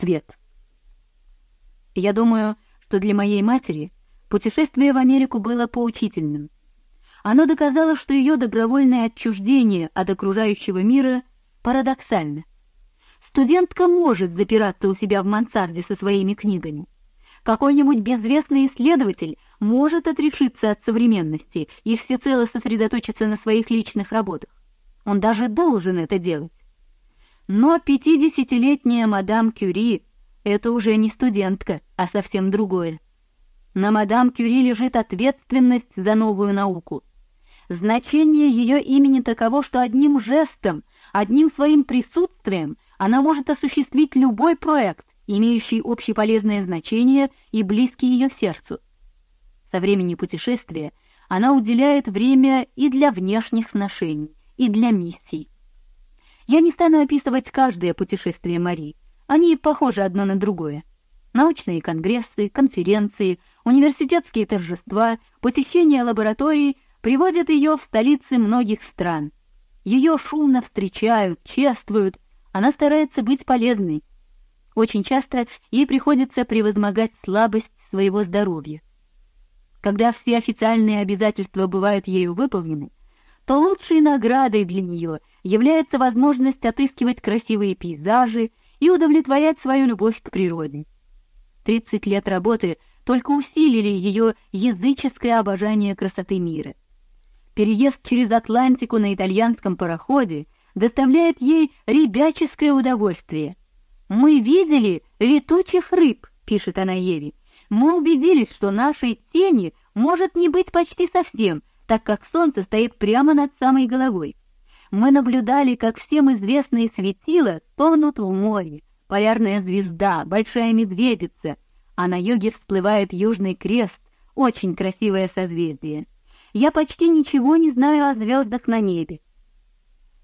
свет. Я думаю, что для моей матери путешествие в Америку было поучительным. Оно доказало, что ее добровольное отчуждение от окружающего мира парадоксально. Студентка может запираться у себя в мансарде со своими книгами. Какой-нибудь безвестный исследователь может отрешиться от современности и всецело сосредоточиться на своих личных работах. Он даже должен это делать. Но пятидесятилетняя мадам Кюри — это уже не студентка, а совсем другое. На мадам Кюри лежит ответственность за новую науку. Значение ее имени таково, что одним жестом, одним своим присутствием она может осуществить любой проект, имеющий общеполезное значение и близкий ее сердцу. Со времени путешествия она уделяет время и для внешних сношений, и для миссий. Я не стану описывать каждое путешествие Марии, они похожи одно на другое. Научные конгрессы, конференции, университетские торжества, посещение лабораторий приводят ее в столицы многих стран. Ее шумно встречают, чествуют, она старается быть полезной. Очень часто ей приходится превозмогать слабость своего здоровья. Когда все официальные обязательства бывают ею выполнены, то лучшей наградой для нее является возможность отыскивать красивые пейзажи и удовлетворять свою любовь к природе. Тридцать лет работы только усилили ее языческое обожание красоты мира. Переезд через Атлантику на итальянском пароходе доставляет ей ребяческое удовольствие. Мы видели летучих рыб, пишет она Еве. Мы убедились, что нашей тени может не быть почти совсем, так как солнце стоит прямо над самой головой. Мы наблюдали, как всем известные светила тонут в море. Полярная звезда, большая медведица, а на юге всплывает южный крест, очень красивое созвездие. Я почти ничего не знаю о звездах на небе.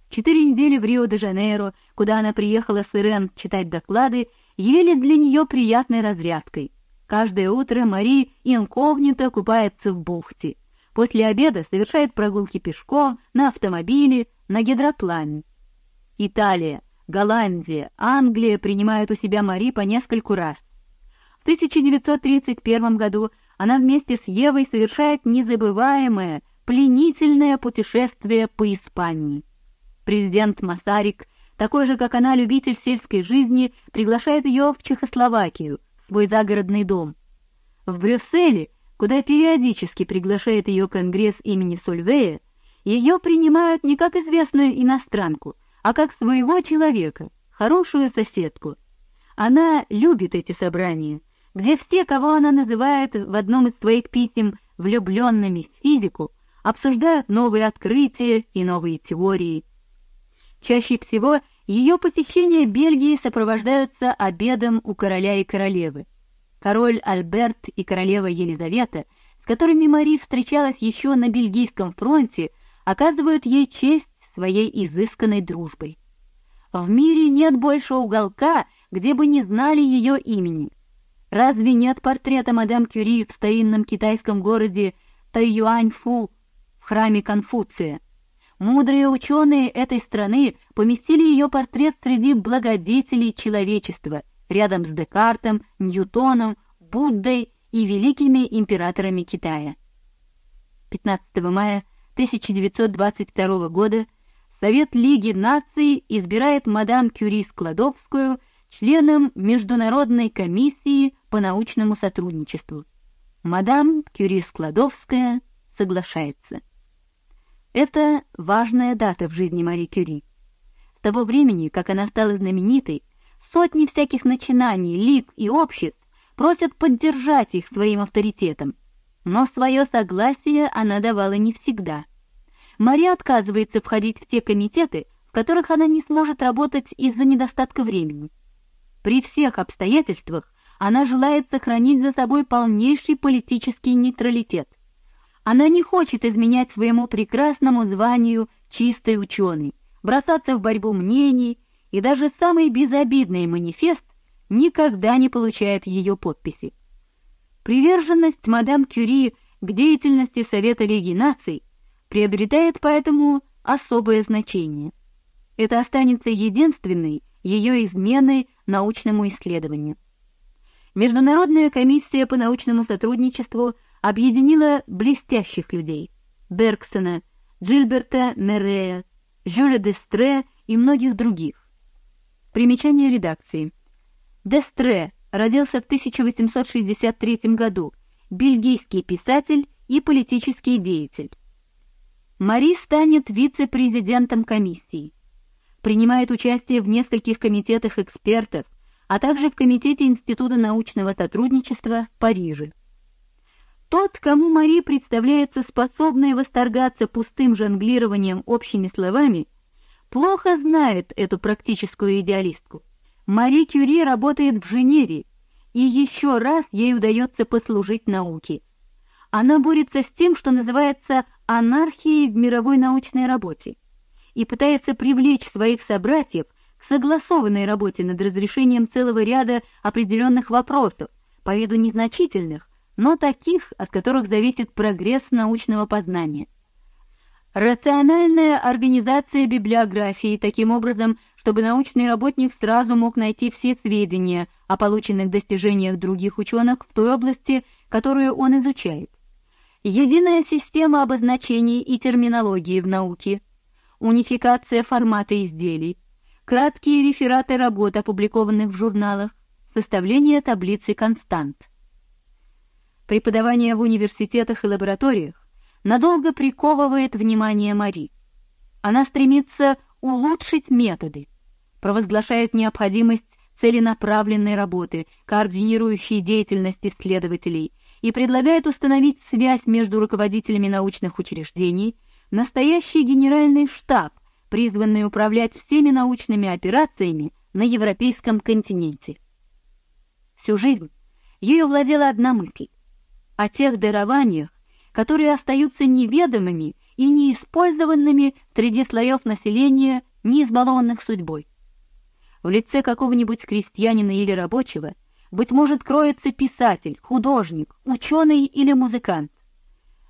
Четыре недели в Рио-де-Жанейро, куда она приехала с Ирен читать доклады, ели для нее приятной разрядкой. Каждое утро Мари инкогнито купается в бухте. После обеда совершает прогулки пешком, на автомобиле, на гидроплане. Италия, Голландия, Англия принимают у себя Мари по нескольку раз. В 1931 году она вместе с Евой совершает незабываемое, пленительное путешествие по Испании. Президент Масарик, такой же, как она, любитель сельской жизни, приглашает ее в Чехословакию, свой загородный дом. В Брюсселе, куда периодически приглашает ее Конгресс имени Сольвея, ее принимают не как известную иностранку, а как своего человека, хорошую соседку. Она любит эти собрания, где все, кого она называет в одном из своих писем влюбленными в физику, обсуждают новые открытия и новые теории. Чаще всего ее посещения Бельгии сопровождаются обедом у короля и королевы. Король Альберт и королева Елизавета, с которыми Мари встречалась еще на бельгийском фронте, оказывают ей честь своей изысканной дружбой. В мире нет больше уголка, где бы не знали ее имени. Разве нет портрета мадам Кюри в старинном китайском городе Тайюаньфу в храме Конфуция? Мудрые ученые этой страны поместили ее портрет среди благодетелей человечества, рядом с Декартом, Ньютоном, Буддой и великими императорами Китая. 15 мая 1922 года Совет Лиги наций избирает мадам Кюри Складовскую членом Международной комиссии по научному сотрудничеству. Мадам Кюри Складовская соглашается. Это важная дата в жизни Мари Кюри. С того времени, как она стала знаменитой, сотни всяких начинаний, лиг и обществ просят поддержать их своим авторитетом, но свое согласие она давала не всегда. Мария отказывается входить в те комитеты, в которых она не сможет работать из-за недостатка времени. При всех обстоятельствах она желает сохранить за собой полнейший политический нейтралитет. Она не хочет изменять своему прекрасному званию чистой ученой, бросаться в борьбу мнений, и даже самый безобидный манифест никогда не получает ее подписи. Приверженность мадам Кюри к деятельности Совета Лиги наций приобретает поэтому особое значение. Это останется единственной ее изменой научному исследованию. Международная комиссия по научному сотрудничеству объединила блестящих людей Бергсона, Джильберта Меррея, Жюля Дестре и многих других. Примечание редакции. Дестре родился в 1863 году, бельгийский писатель и политический деятель. Мари станет вице-президентом комиссии. Принимает участие в нескольких комитетах экспертов, а также в комитете Института научного сотрудничества в Париже. Тот, кому Мари представляется способной восторгаться пустым жонглированием общими словами, плохо знает эту практическую идеалистку. Мари Кюри работает в Женеве, и еще раз ей удается послужить науке. Она борется с тем, что называется анархией в мировой научной работе, и пытается привлечь своих собратьев к согласованной работе над разрешением целого ряда определенных вопросов, по виду незначительных, но таких, от которых зависит прогресс научного познания. Рациональная организация библиографии таким образом, чтобы научный работник сразу мог найти все сведения о полученных достижениях других ученых в той области, которую он изучает. Единая система обозначений и терминологии в науке, унификация формата изделий, краткие рефераты работ, опубликованных в журналах, составление таблицы констант. Преподавание в университетах и лабораториях надолго приковывает внимание Мари. Она стремится улучшить методы, провозглашает необходимость целенаправленной работы, координирующей деятельность исследователей, и предлагает установить связь между руководителями научных учреждений, настоящий генеральный штаб, призванный управлять всеми научными операциями на европейском континенте. Всю жизнь ею владела одна мысль о тех дарованиях, которые остаются неведомыми и неиспользованными среди слоев населения, не избалованных судьбой. В лице какого-нибудь крестьянина или рабочего, быть может, кроется писатель, художник, ученый или музыкант.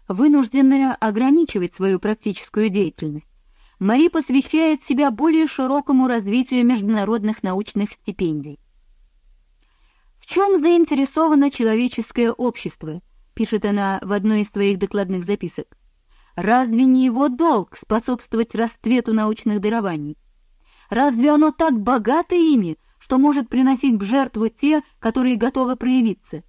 Вынужденная ограничивать свою практическую деятельность, Мари посвящает себя более широкому развитию международных научных стипендий. В чем заинтересовано человеческое общество, пишет она в одной из своих докладных записок. Разве не его долг способствовать расцвету научных дарований? Разве оно так богато ими, что может приносить в жертву те, которые готовы проявиться?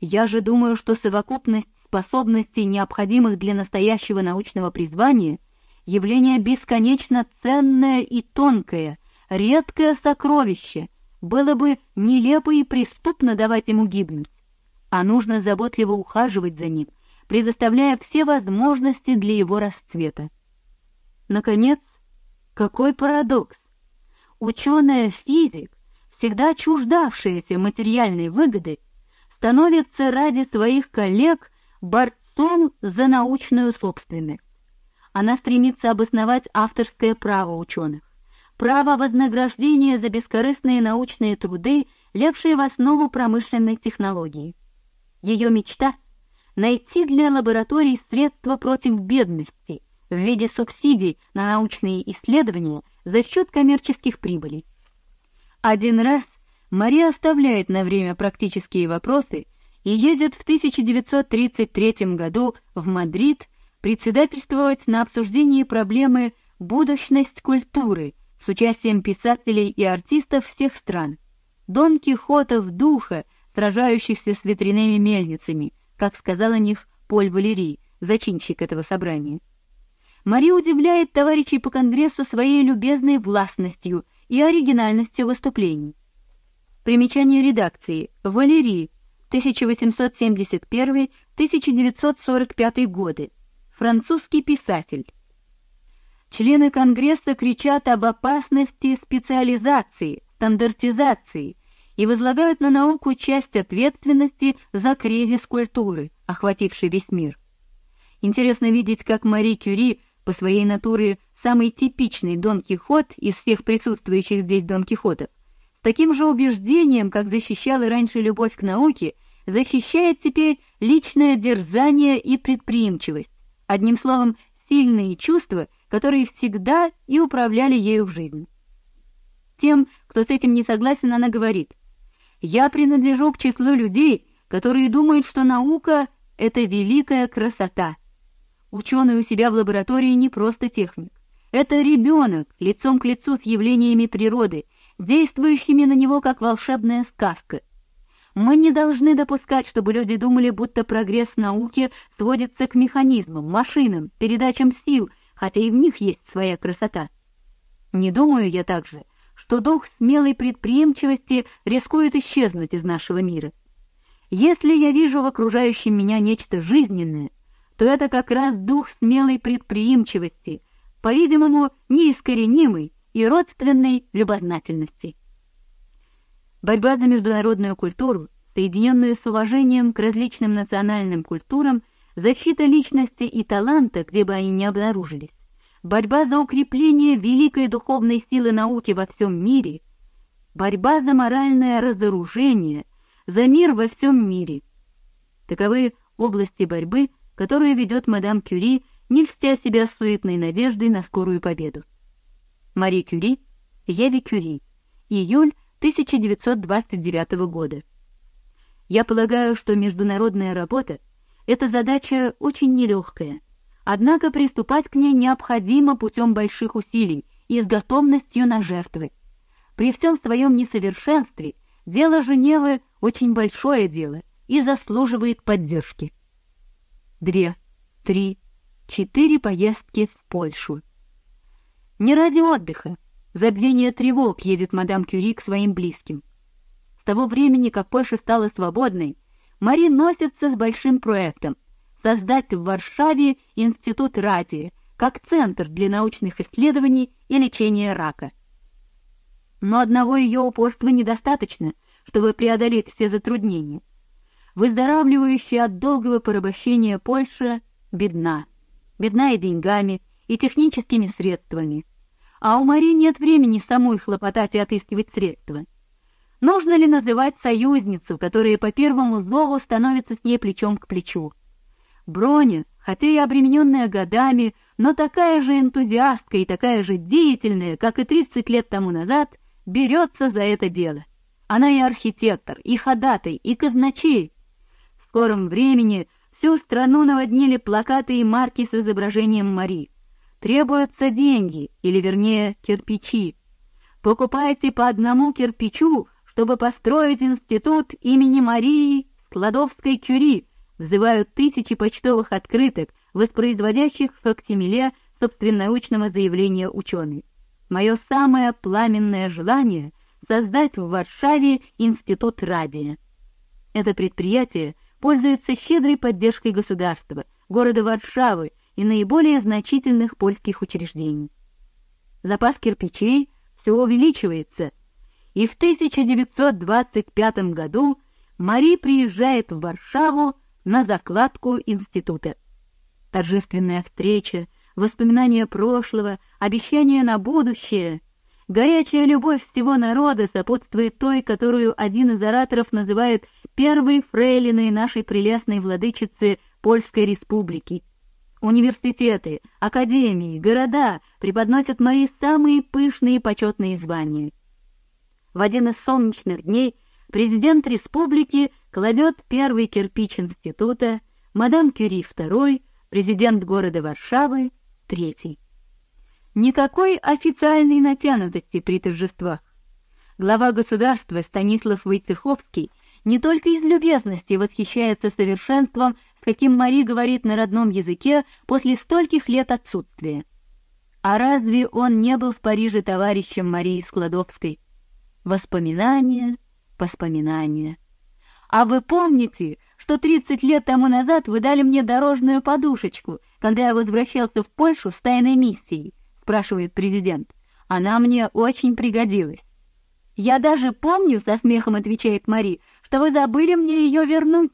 Я же думаю, что совокупность способностей, необходимых для настоящего научного призвания, явление бесконечно ценное и тонкое, редкое сокровище, было бы нелепо и преступно давать ему гибнуть а нужно заботливо ухаживать за ним, предоставляя все возможности для его расцвета. Наконец, какой парадокс! Ученая-физик, всегда чуждавшаяся материальной выгоды, становится ради своих коллег борцом за научную собственность. Она стремится обосновать авторское право ученых, право вознаграждения за бескорыстные научные труды, легшие в основу промышленной технологии. Ее мечта — найти для лабораторий средства против бедности в виде субсидий на научные исследования за счет коммерческих прибылей. Один раз Мария оставляет на время практические вопросы и едет в 1933 году в Мадрид председательствовать на обсуждении проблемы «Будущность культуры» с участием писателей и артистов всех стран. Дон Кихотов духа сражающихся с ветряными мельницами, как сказал о них Поль Валерий, зачинщик этого собрания. Мари удивляет товарищей по конгрессу своей любезной властностью и оригинальностью выступлений. Примечание редакции. Валерий, 1871-1945 годы. Французский писатель. Члены конгресса кричат об опасности специализации, стандартизации, и возлагают на науку часть ответственности за кризис культуры, охвативший весь мир. Интересно видеть, как Мари Кюри, по своей натуре самый типичный Дон Кихот из всех присутствующих здесь Дон Кихотов, с таким же убеждением, как защищала раньше любовь к науке, защищает теперь личное дерзание и предприимчивость, одним словом, сильные чувства, которые всегда и управляли ею в жизни. тем, кто с этим не согласен, она говорит, «Я принадлежу к числу людей, которые думают, что наука — это великая красота». Ученый у себя в лаборатории не просто техник. Это ребенок, лицом к лицу с явлениями природы, действующими на него как волшебная сказка. Мы не должны допускать, чтобы люди думали, будто прогресс науки сводится к механизмам, машинам, передачам сил, хотя и в них есть своя красота. Не думаю я также, что дух смелой предприимчивости рискует исчезнуть из нашего мира. Если я вижу в окружающем меня нечто жизненное, то это как раз дух смелой предприимчивости, по-видимому, неискоренимый и родственной любознательности. Борьба за международную культуру, соединенную с уважением к различным национальным культурам, защита личности и таланта, где бы они ни обнаружились, борьба за укрепление великой духовной силы науки во всем мире, борьба за моральное разоружение, за мир во всем мире. Таковы области борьбы, которую ведет мадам Кюри, не льстя себя суетной надеждой на скорую победу. Мари Кюри, Еви Кюри, июль 1929 года. Я полагаю, что международная работа — это задача очень нелегкая, однако приступать к ней необходимо путем больших усилий и с готовностью на жертвы. При всем своем несовершенстве дело Женевы очень большое дело и заслуживает поддержки две, три, четыре поездки в Польшу. Не ради отдыха, забвения тревог едет мадам Кюри к своим близким. С того времени, как Польша стала свободной, Мари носится с большим проектом создать в Варшаве институт радии как центр для научных исследований и лечения рака. Но одного ее упорства недостаточно, чтобы преодолеть все затруднения выздоравливающая от долгого порабощения Польша бедна. Бедна и деньгами, и техническими средствами. А у Мари нет времени самой хлопотать и отыскивать средства. Нужно ли называть союзницу, которая по первому зову становится с ней плечом к плечу? Броня, хотя и обремененная годами, но такая же энтузиастка и такая же деятельная, как и 30 лет тому назад, берется за это дело. Она и архитектор, и ходатай, и казначей, скором времени всю страну наводнили плакаты и марки с изображением Мари. Требуются деньги, или вернее кирпичи. Покупайте по одному кирпичу, чтобы построить институт имени Марии Складовской-Кюри, взывают тысячи почтовых открыток, воспроизводящих фактимиле собственнонаучного заявления ученых. Мое самое пламенное желание — создать в Варшаве институт радия. Это предприятие — пользуется щедрой поддержкой государства, города Варшавы и наиболее значительных польских учреждений. Запас кирпичей все увеличивается, и в 1925 году Мари приезжает в Варшаву на закладку института. Торжественная встреча, воспоминания прошлого, обещания на будущее Горячая любовь всего народа сопутствует той, которую один из ораторов называет первой фрейлиной нашей прелестной владычицы Польской Республики. Университеты, академии, города преподносят мои самые пышные и почетные звания. В один из солнечных дней президент республики кладет первый кирпич института, мадам Кюри второй, президент города Варшавы третий. Никакой официальной натянутости при торжествах. Глава государства Станислав Войцеховский не только из любезности восхищается совершенством, с каким Мари говорит на родном языке после стольких лет отсутствия. А разве он не был в Париже товарищем Марии Складовской? Воспоминания, воспоминания. А вы помните, что 30 лет тому назад вы дали мне дорожную подушечку, когда я возвращался в Польшу с тайной миссией? спрашивает президент. Она мне очень пригодилась. Я даже помню, со смехом отвечает Мари, что вы забыли мне ее вернуть.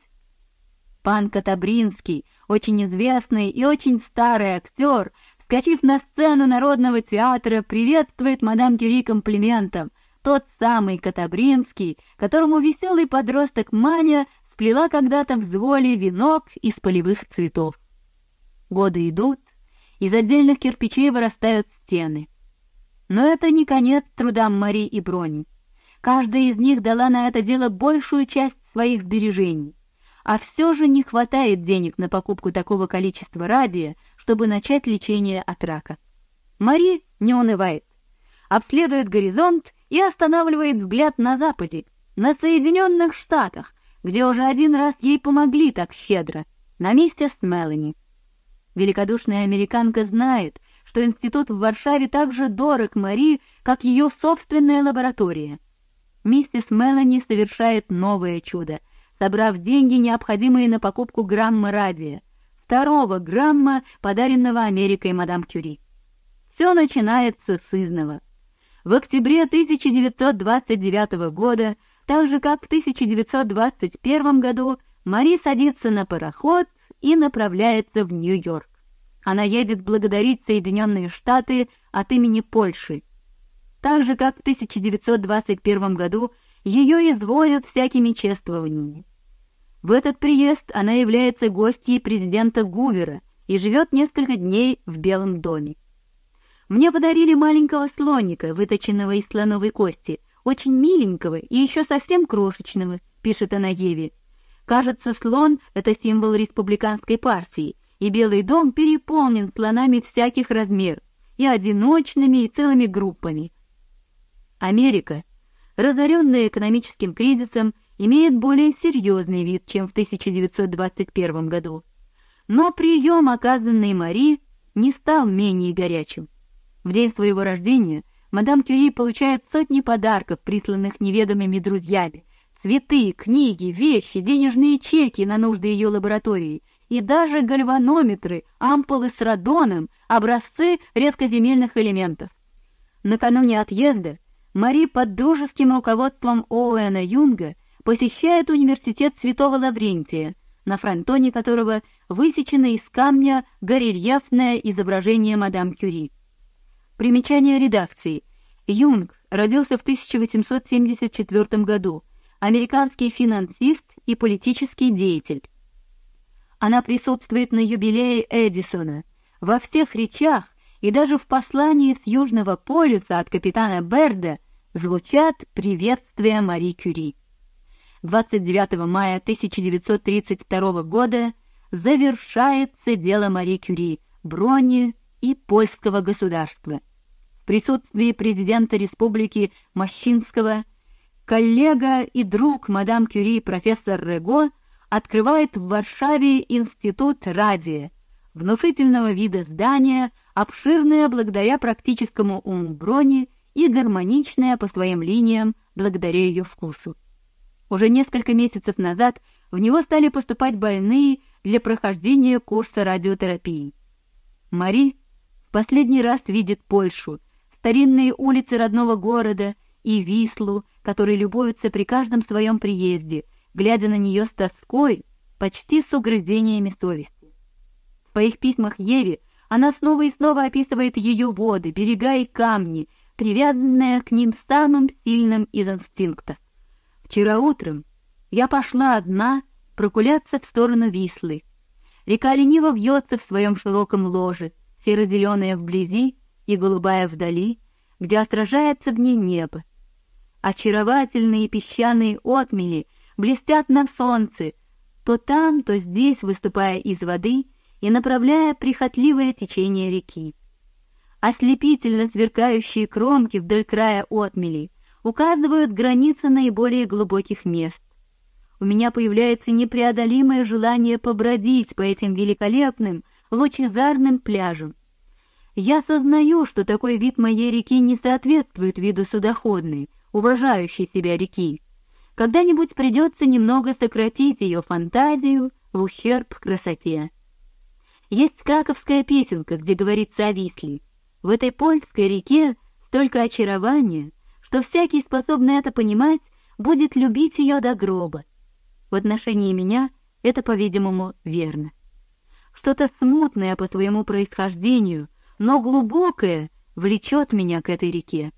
Пан Катабринский, очень известный и очень старый актер, скачив на сцену Народного театра, приветствует мадам Кюри комплиментом. Тот самый Катабринский, которому веселый подросток Маня сплела когда-то в зволе венок из полевых цветов. Годы идут, из отдельных кирпичей вырастают стены. Но это не конец трудам Мари и Брони. Каждая из них дала на это дело большую часть своих сбережений. А все же не хватает денег на покупку такого количества радия, чтобы начать лечение от рака. Мари не унывает, обследует горизонт и останавливает взгляд на западе, на Соединенных Штатах, где уже один раз ей помогли так щедро, на месте с Мелани. Великодушная американка знает, что институт в Варшаве так же дорог Мари, как ее собственная лаборатория. Миссис Мелани совершает новое чудо, собрав деньги, необходимые на покупку грамма радия, второго грамма, подаренного Америкой мадам Кюри. Все начинается с изного. В октябре 1929 года, так же как в 1921 году, Мари садится на пароход и направляется в Нью-Йорк. Она едет благодарить Соединенные Штаты от имени Польши. Так же, как в 1921 году, ее изволят всякими чествованиями. В этот приезд она является гостьей президента Гувера и живет несколько дней в Белом доме. Мне подарили маленького слоника, выточенного из слоновой кости, очень миленького и еще совсем крошечного, пишет она Еве. Кажется, слон — это символ республиканской партии, и Белый дом переполнен слонами всяких размеров, и одиночными, и целыми группами. Америка, разоренная экономическим кризисом, имеет более серьезный вид, чем в 1921 году. Но прием, оказанный Мари, не стал менее горячим. В день своего рождения мадам Кюри получает сотни подарков, присланных неведомыми друзьями, цветы, книги, вещи, денежные чеки на нужды ее лаборатории и даже гальванометры, ампулы с радоном, образцы редкоземельных элементов. Накануне отъезда Мари под дружеским руководством Оуэна Юнга посещает университет Святого Лаврентия, на фронтоне которого высечено из камня горельефное изображение мадам Кюри. Примечание редакции. Юнг родился в 1874 году, американский финансист и политический деятель. Она присутствует на юбилее Эдисона. Во всех речах и даже в послании с Южного полюса от капитана Берда звучат приветствия Мари Кюри. 29 мая 1932 года завершается дело Мари Кюри, Брони и польского государства. В присутствии президента республики Мощинского коллега и друг мадам Кюри профессор Рего открывает в Варшаве институт радия, внушительного вида здания, обширное благодаря практическому уму Брони и гармоничное по своим линиям благодаря ее вкусу. Уже несколько месяцев назад в него стали поступать больные для прохождения курса радиотерапии. Мари в последний раз видит Польшу, старинные улицы родного города и Вислу, которые любуются при каждом своем приезде, глядя на нее с тоской, почти с угрызениями совести. В своих письмах Еве она снова и снова описывает ее воды, берега и камни, привязанные к ним самым сильным из инстинктов. Вчера утром я пошла одна прогуляться в сторону Вислы. Река лениво вьется в своем широком ложе, серо-зеленая вблизи и голубая вдали, где отражается в ней небо. Очаровательные песчаные отмели блестят на солнце, то там, то здесь выступая из воды и направляя прихотливое течение реки. Ослепительно сверкающие кромки вдоль края отмели указывают границы наиболее глубоких мест. У меня появляется непреодолимое желание побродить по этим великолепным, лучезарным пляжам. Я сознаю, что такой вид моей реки не соответствует виду судоходной, уважающей себя реки. Когда-нибудь придется немного сократить ее фантазию в ущерб красоте. Есть краковская песенка, где говорится о Висле. В этой польской реке столько очарования, что всякий, способный это понимать, будет любить ее до гроба. В отношении меня это, по-видимому, верно. Что-то смутное по своему происхождению, но глубокое влечет меня к этой реке.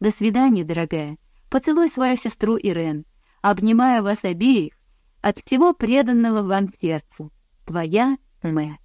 До свидания, дорогая. Поцелуй свою сестру Ирен. Обнимаю вас обеих от всего преданного вам сердцу. Твоя Мэ.